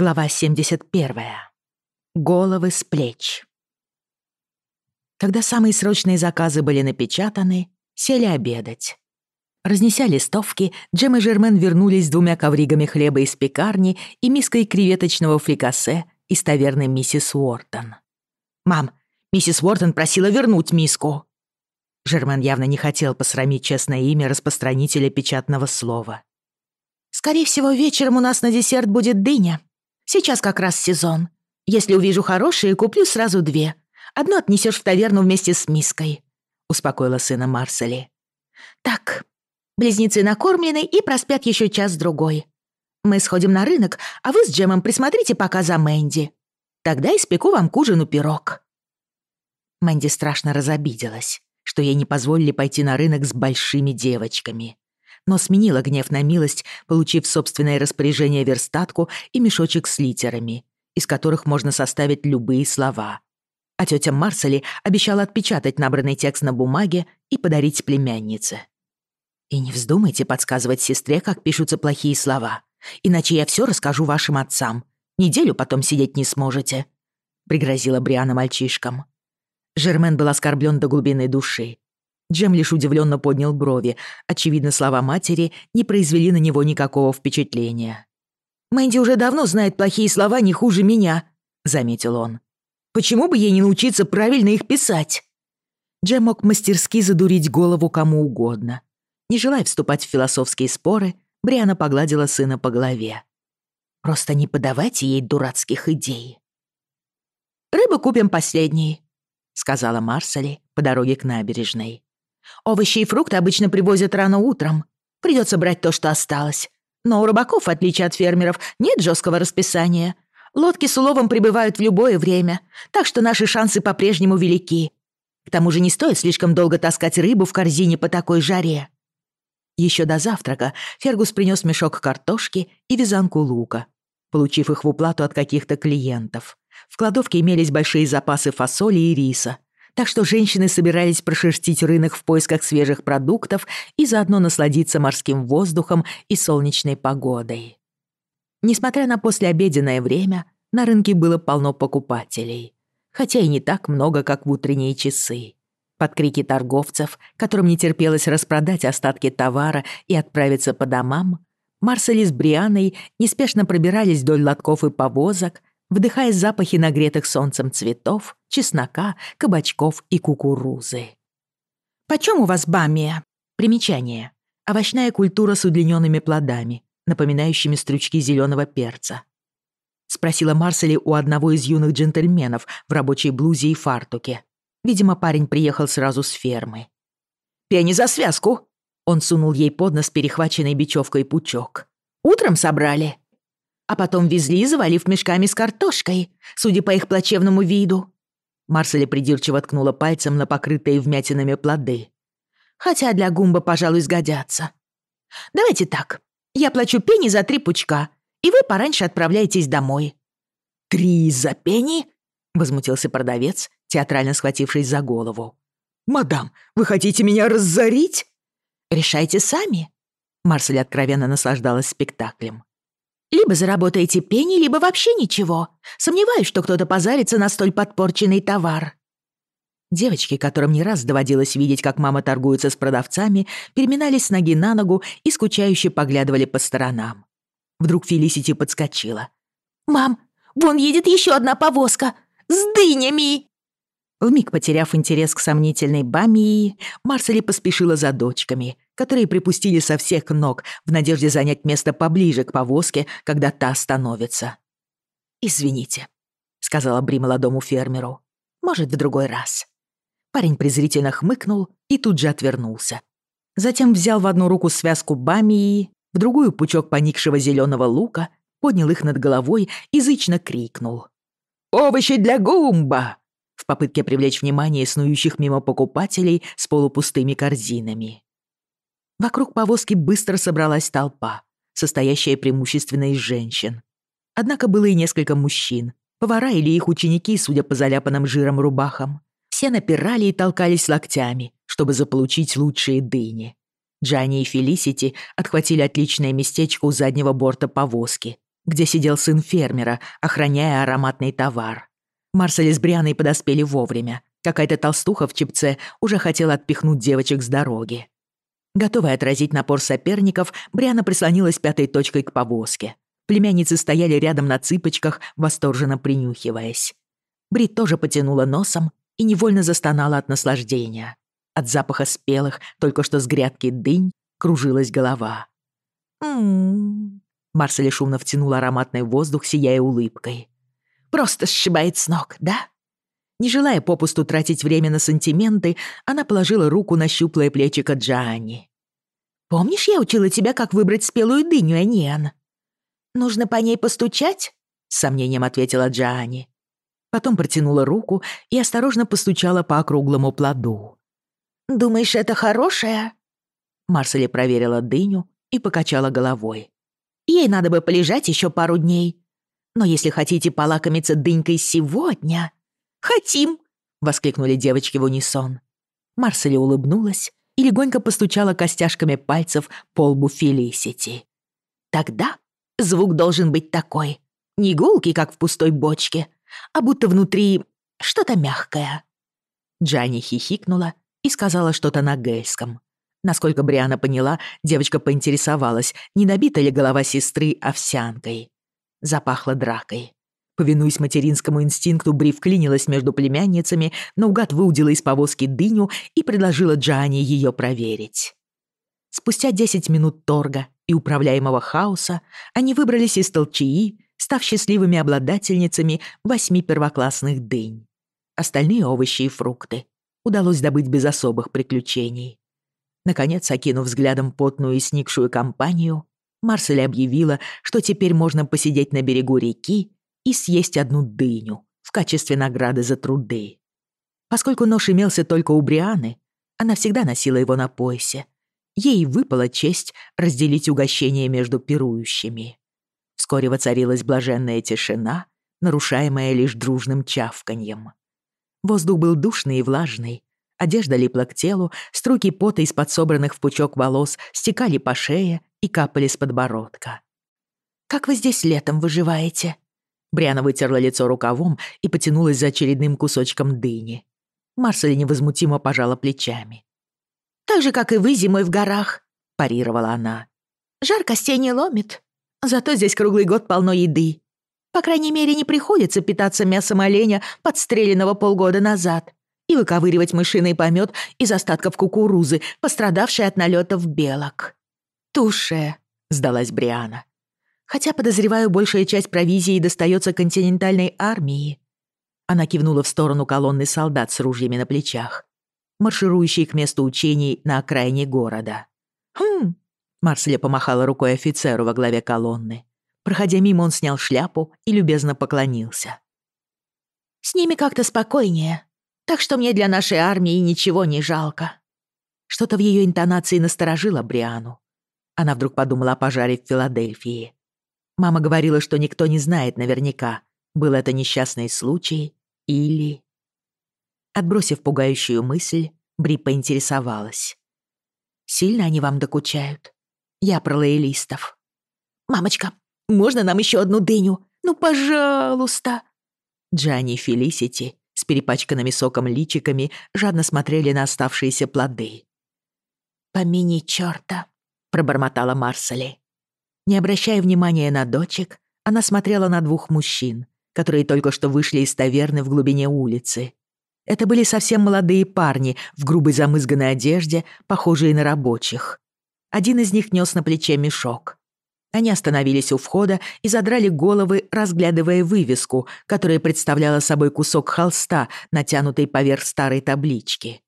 Глава 71. Головы с плеч. Когда самые срочные заказы были напечатаны, сели обедать. Разнеся листовки, Джем и Жермен вернулись с двумя ковригами хлеба из пекарни и миской креветочного фрикасе из таверны миссис Уортон. «Мам, миссис Уортон просила вернуть миску!» Жермен явно не хотел посрамить честное имя распространителя печатного слова. «Скорее всего, вечером у нас на десерт будет дыня», Сейчас как раз сезон. Если увижу хорошие, куплю сразу две. Одну отнесешь в таверну вместе с миской», — успокоила сына Марсели. «Так, близнецы накормлены и проспят еще час-другой. Мы сходим на рынок, а вы с Джемом присмотрите пока за Мэнди. Тогда испеку вам к ужину пирог». Мэнди страшно разобиделась, что ей не позволили пойти на рынок с большими девочками но сменила гнев на милость, получив собственное распоряжение верстатку и мешочек с литерами, из которых можно составить любые слова. А тетя Марсели обещала отпечатать набранный текст на бумаге и подарить племяннице. «И не вздумайте подсказывать сестре, как пишутся плохие слова, иначе я все расскажу вашим отцам. Неделю потом сидеть не сможете», — пригрозила Бриана мальчишкам. Жермен был оскорблен до глубины души Джем лишь удивленно поднял брови. Очевидно, слова матери не произвели на него никакого впечатления. «Мэнди уже давно знает плохие слова не хуже меня», — заметил он. «Почему бы ей не научиться правильно их писать?» Джем мог мастерски задурить голову кому угодно. Не желая вступать в философские споры, Бриана погладила сына по голове. «Просто не подавайте ей дурацких идей». «Рыбу купим последней», — сказала Марсали по дороге к набережной. Овощи и фрукты обычно привозят рано утром. Придется брать то, что осталось. Но у рыбаков, в отличие от фермеров, нет жесткого расписания. Лодки с уловом прибывают в любое время, так что наши шансы по-прежнему велики. К тому же не стоит слишком долго таскать рыбу в корзине по такой жаре. Еще до завтрака Фергус принес мешок картошки и вязанку лука, получив их в уплату от каких-то клиентов. В кладовке имелись большие запасы фасоли и риса, так что женщины собирались прошерстить рынок в поисках свежих продуктов и заодно насладиться морским воздухом и солнечной погодой. Несмотря на послеобеденное время, на рынке было полно покупателей, хотя и не так много, как в утренние часы. Под крики торговцев, которым не терпелось распродать остатки товара и отправиться по домам, Марсели с Брианой неспешно пробирались вдоль лотков и повозок, вдыхая запахи нагретых солнцем цветов чеснока, кабачков и кукурузы. «Почем у вас бамия?» Примечание. Овощная культура с удлиненными плодами, напоминающими стручки зеленого перца. Спросила Марсели у одного из юных джентльменов в рабочей блузе и фартуке. Видимо, парень приехал сразу с фермы. «Пени за связку!» Он сунул ей под нос перехваченный бечевкой пучок. «Утром собрали. А потом везли, завалив мешками с картошкой, судя по их плачевному виду. Марселя придирчиво ткнула пальцем на покрытые вмятинами плоды. «Хотя для гумба, пожалуй, сгодятся. Давайте так, я плачу пени за три пучка, и вы пораньше отправляетесь домой». «Три за пени?» — возмутился продавец, театрально схватившись за голову. «Мадам, вы хотите меня разорить?» «Решайте сами». Марсель откровенно наслаждалась спектаклем. Либо заработаете пени, либо вообще ничего. Сомневаюсь, что кто-то позарится на столь подпорченный товар». Девочки, которым не раз доводилось видеть, как мама торгуется с продавцами, переминались с ноги на ногу и скучающе поглядывали по сторонам. Вдруг Фелисити подскочила. «Мам, вон едет еще одна повозка! С дынями!» Вмиг потеряв интерес к сомнительной Бамии, Марсели поспешила за дочками, которые припустили со всех ног в надежде занять место поближе к повозке, когда та остановится. «Извините», — сказала Бри молодому фермеру. «Может, в другой раз». Парень презрительно хмыкнул и тут же отвернулся. Затем взял в одну руку связку бамии, в другую пучок поникшего зеленого лука, поднял их над головой, и зычно крикнул. «Овощи для гумба!» в попытке привлечь внимание снующих мимо покупателей с полупустыми корзинами. Вокруг повозки быстро собралась толпа, состоящая преимущественно из женщин. Однако было и несколько мужчин, повара или их ученики, судя по заляпанным жиром рубахам. Все напирали и толкались локтями, чтобы заполучить лучшие дыни. Джани и Фелисити отхватили отличное местечко у заднего борта повозки, где сидел сын фермера, охраняя ароматный товар. Марсель с Брианой подоспели вовремя. Какая-то толстуха в чипце уже хотела отпихнуть девочек с дороги. Готовая отразить напор соперников, Бриана прислонилась пятой точкой к повозке. Племянницы стояли рядом на цыпочках, восторженно принюхиваясь. Брит тоже потянула носом и невольно застонала от наслаждения. От запаха спелых, только что с грядки дынь, кружилась голова. «М-м-м...» Марселя шумно втянула ароматный воздух, сияя улыбкой. «Просто сшибает с ног, да?» Не желая попусту тратить время на сантименты, она положила руку на щуплое плечико Джоанни. «Помнишь, я учила тебя, как выбрать спелую дыню, а Эниан?» «Нужно по ней постучать?» — с сомнением ответила Джоанни. Потом протянула руку и осторожно постучала по округлому плоду. «Думаешь, это хорошая?» Марсели проверила дыню и покачала головой. «Ей надо бы полежать еще пару дней. Но если хотите полакомиться дынькой сегодня...» «Хотим!» — воскликнули девочки в унисон. Марселя улыбнулась и легонько постучала костяшками пальцев по лбу Фелисити. «Тогда звук должен быть такой. Не гулкий, как в пустой бочке, а будто внутри что-то мягкое». Джанни хихикнула и сказала что-то на гельском. Насколько Бриана поняла, девочка поинтересовалась, не набита ли голова сестры овсянкой. Запахло дракой. Повинуясь материнскому инстинкту, Бри вклинилась между племянницами, наугад выудила из повозки дыню и предложила Джоанне ее проверить. Спустя 10 минут торга и управляемого хаоса они выбрались из толчаи, став счастливыми обладательницами восьми первоклассных дынь. Остальные овощи и фрукты удалось добыть без особых приключений. Наконец, окинув взглядом потную и сникшую компанию, Марсель объявила, что теперь можно посидеть на берегу реки и съесть одну дыню в качестве награды за труды. Поскольку нож имелся только у Брианы, она всегда носила его на поясе. Ей выпала честь разделить угощение между пирующими. Вскоре воцарилась блаженная тишина, нарушаемая лишь дружным чавканьем. Воздух был душный и влажный, одежда липла к телу, струйки пота из-под собранных в пучок волос стекали по шее и капали с подбородка. «Как вы здесь летом выживаете?» Бриана вытерла лицо рукавом и потянулась за очередным кусочком дыни. Марсель невозмутимо пожала плечами. «Так же, как и вы зимой в горах», — парировала она. «Жар костей не ломит. Зато здесь круглый год полно еды. По крайней мере, не приходится питаться мясом оленя, подстреленного полгода назад, и выковыривать мышиный помет из остатков кукурузы, пострадавшей от налетов хотя подозреваю, большая часть провизии достается континентальной армии». Она кивнула в сторону колонны солдат с ружьями на плечах, марширующей к месту учений на окраине города. «Хм!» — Марселя помахала рукой офицеру во главе колонны. Проходя мимо, он снял шляпу и любезно поклонился. «С ними как-то спокойнее, так что мне для нашей армии ничего не жалко». Что-то в ее интонации насторожило Бриану. Она вдруг подумала о пожаре в Филадельфии. Мама говорила, что никто не знает наверняка, был это несчастный случай или... Отбросив пугающую мысль, Бри поинтересовалась. «Сильно они вам докучают? Я про лоялистов». «Мамочка, можно нам еще одну дыню? Ну, пожалуйста!» Джанни и Фелисити с перепачканными соком личиками жадно смотрели на оставшиеся плоды. «Помяни чёрта», — пробормотала Марсели. Не обращая внимания на дочек, она смотрела на двух мужчин, которые только что вышли из таверны в глубине улицы. Это были совсем молодые парни в грубой замызганной одежде, похожие на рабочих. Один из них нес на плече мешок. Они остановились у входа и задрали головы, разглядывая вывеску, которая представляла собой кусок холста, натянутый поверх старой таблички.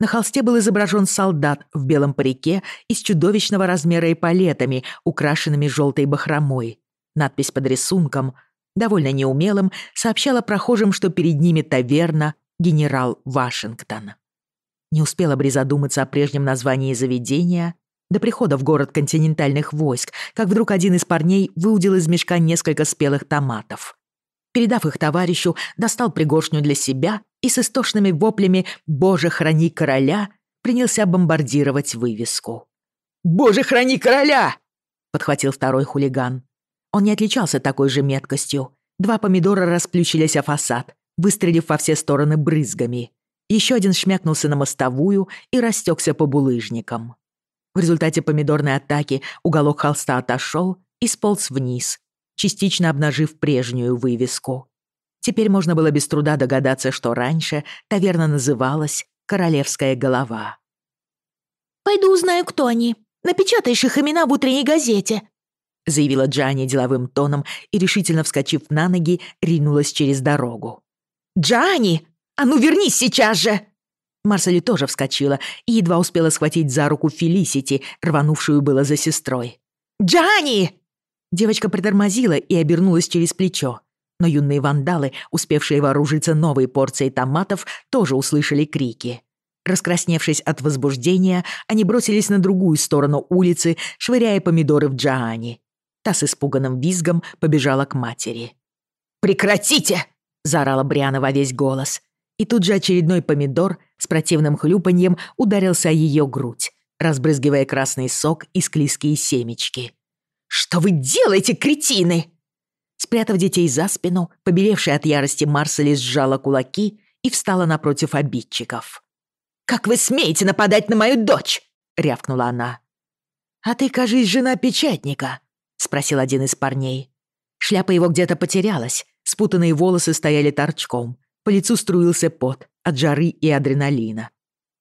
На холсте был изображен солдат в белом парике и с чудовищного размера эполетами, украшенными желтой бахромой. Надпись под рисунком, довольно неумелым, сообщала прохожим, что перед ними таверна «Генерал Вашингтон». Не успела Бри задуматься о прежнем названии заведения до прихода в город континентальных войск, как вдруг один из парней выудил из мешка несколько спелых томатов передав их товарищу, достал пригоршню для себя и с истошными воплями «Боже, храни короля!» принялся бомбардировать вывеску. «Боже, храни короля!» — подхватил второй хулиган. Он не отличался такой же меткостью. Два помидора расплющились о фасад, выстрелив во все стороны брызгами. Еще один шмякнулся на мостовую и растекся по булыжникам. В результате помидорной атаки уголок холста отошел и сполз вниз, частично обнажив прежнюю вывеску. Теперь можно было без труда догадаться, что раньше таверна называлась «Королевская голова». «Пойду узнаю, кто они. Напечатаешь их имена в утренней газете», заявила Джанни деловым тоном и, решительно вскочив на ноги, ринулась через дорогу. «Джанни, а ну вернись сейчас же!» Марсели тоже вскочила и едва успела схватить за руку Фелисити, рванувшую было за сестрой. «Джанни!» Девочка притормозила и обернулась через плечо. Но юные вандалы, успевшие вооружиться новой порцией томатов, тоже услышали крики. Раскрасневшись от возбуждения, они бросились на другую сторону улицы, швыряя помидоры в Джаани. Та с испуганным визгом побежала к матери. «Прекратите!» — заорала Бриана во весь голос. И тут же очередной помидор с противным хлюпаньем ударился о «Что вы делаете, кретины?» Спрятав детей за спину, побелевшая от ярости Марсели сжала кулаки и встала напротив обидчиков. «Как вы смеете нападать на мою дочь?» — рявкнула она. «А ты, кажись, жена печатника?» — спросил один из парней. Шляпа его где-то потерялась, спутанные волосы стояли торчком, по лицу струился пот от жары и адреналина.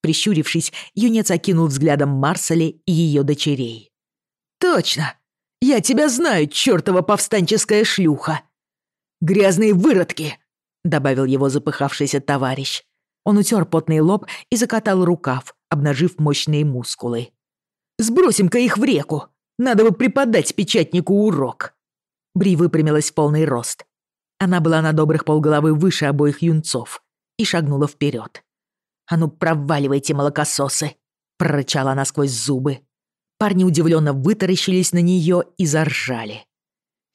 Прищурившись, юнец окинул взглядом Марсели и ее дочерей. «Точно! Я тебя знаю, чертова повстанческая шлюха!» «Грязные выродки!» — добавил его запыхавшийся товарищ. Он утер потный лоб и закатал рукав, обнажив мощные мускулы. «Сбросим-ка их в реку! Надо бы преподать печатнику урок!» Бри выпрямилась в полный рост. Она была на добрых полголовы выше обоих юнцов и шагнула вперед. «А ну, проваливайте, молокососы!» — прорычала она сквозь зубы. Парни удивленно вытаращились на нее и заржали.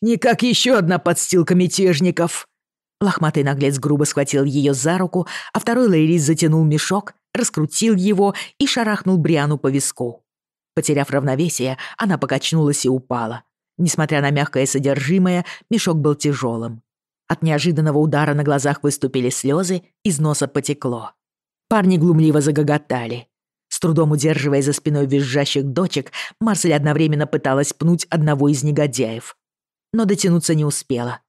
«Никак еще одна подстилка мятежников!» Лохматый наглец грубо схватил ее за руку, а второй Лаэрис затянул мешок, раскрутил его и шарахнул Бриану по виску. Потеряв равновесие, она покачнулась и упала. Несмотря на мягкое содержимое, мешок был тяжелым. От неожиданного удара на глазах выступили слезы, из носа потекло. Парни глумливо загоготали трудом удерживая за спиной визжащих дочек, Марсель одновременно пыталась пнуть одного из негодяев. Но дотянуться не успела.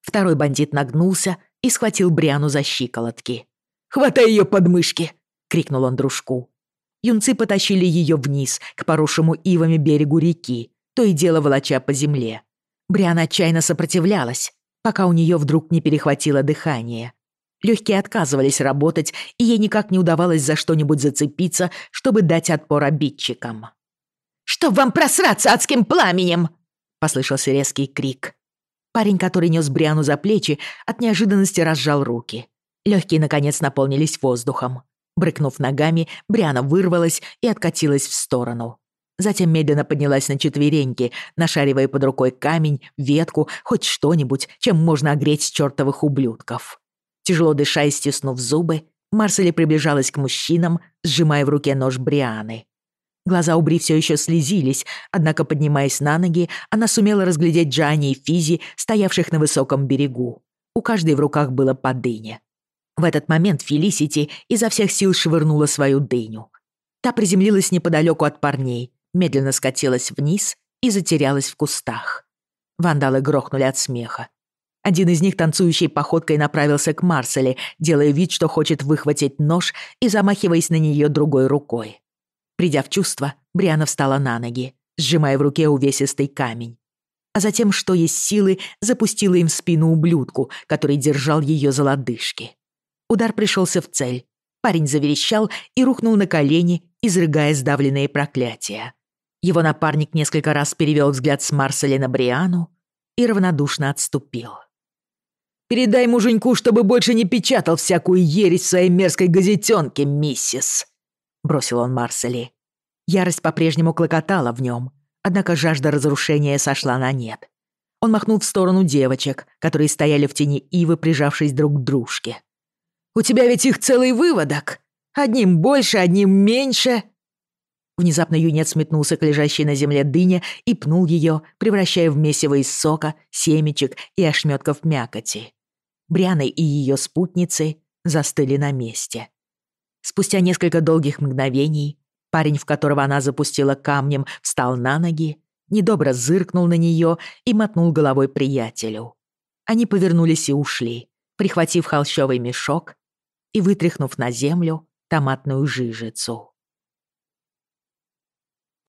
Второй бандит нагнулся и схватил Бриану за щиколотки. «Хватай ее подмышки!» — крикнул он дружку. Юнцы потащили ее вниз, к поросшему ивами берегу реки, то и дело волоча по земле. Бриана отчаянно сопротивлялась, пока у нее вдруг не перехватило дыхание. Легкий отказывались работать, и ей никак не удавалось за что-нибудь зацепиться, чтобы дать отпор обидчикам. «Чтоб вам просраться адским пламенем!» — послышался резкий крик. Парень, который нес Бриану за плечи, от неожиданности разжал руки. Легкие, наконец, наполнились воздухом. Брыкнув ногами, Бриана вырвалась и откатилась в сторону. Затем медленно поднялась на четвереньки, нашаривая под рукой камень, ветку, хоть что-нибудь, чем можно огреть чертовых ублюдков. Тяжело дыша и стиснув зубы, Марсели приближалась к мужчинам, сжимая в руке нож Брианы. Глаза у Бри все еще слезились, однако, поднимаясь на ноги, она сумела разглядеть Джани и Физи, стоявших на высоком берегу. У каждой в руках было по дыне. В этот момент Фелисити изо всех сил швырнула свою дыню. Та приземлилась неподалеку от парней, медленно скатилась вниз и затерялась в кустах. Вандалы грохнули от смеха. Один из них танцующей походкой направился к Марселе, делая вид, что хочет выхватить нож и замахиваясь на нее другой рукой. Придя в чувство, Бриана встала на ноги, сжимая в руке увесистый камень. А затем, что есть силы, запустила им в спину ублюдку, который держал ее за лодыжки. Удар пришелся в цель. Парень заверещал и рухнул на колени, изрыгая сдавленные проклятия. Его напарник несколько раз перевел взгляд с Марселя на Бриану и равнодушно отступил. Передай муженьку, чтобы больше не печатал всякую ересь в своей мерзкой газетенке, миссис!» Бросил он Марсели. Ярость по-прежнему клокотала в нем, однако жажда разрушения сошла на нет. Он махнул в сторону девочек, которые стояли в тени ивы, прижавшись друг к дружке. «У тебя ведь их целый выводок! Одним больше, одним меньше!» Внезапно юнец метнулся к лежащей на земле дыне и пнул ее, превращая в месиво из сока, семечек и ошметков мякоти. Бриана и ее спутницы застыли на месте. Спустя несколько долгих мгновений парень, в которого она запустила камнем, встал на ноги, недобро зыркнул на нее и мотнул головой приятелю. Они повернулись и ушли, прихватив холщовый мешок и вытряхнув на землю томатную жижицу.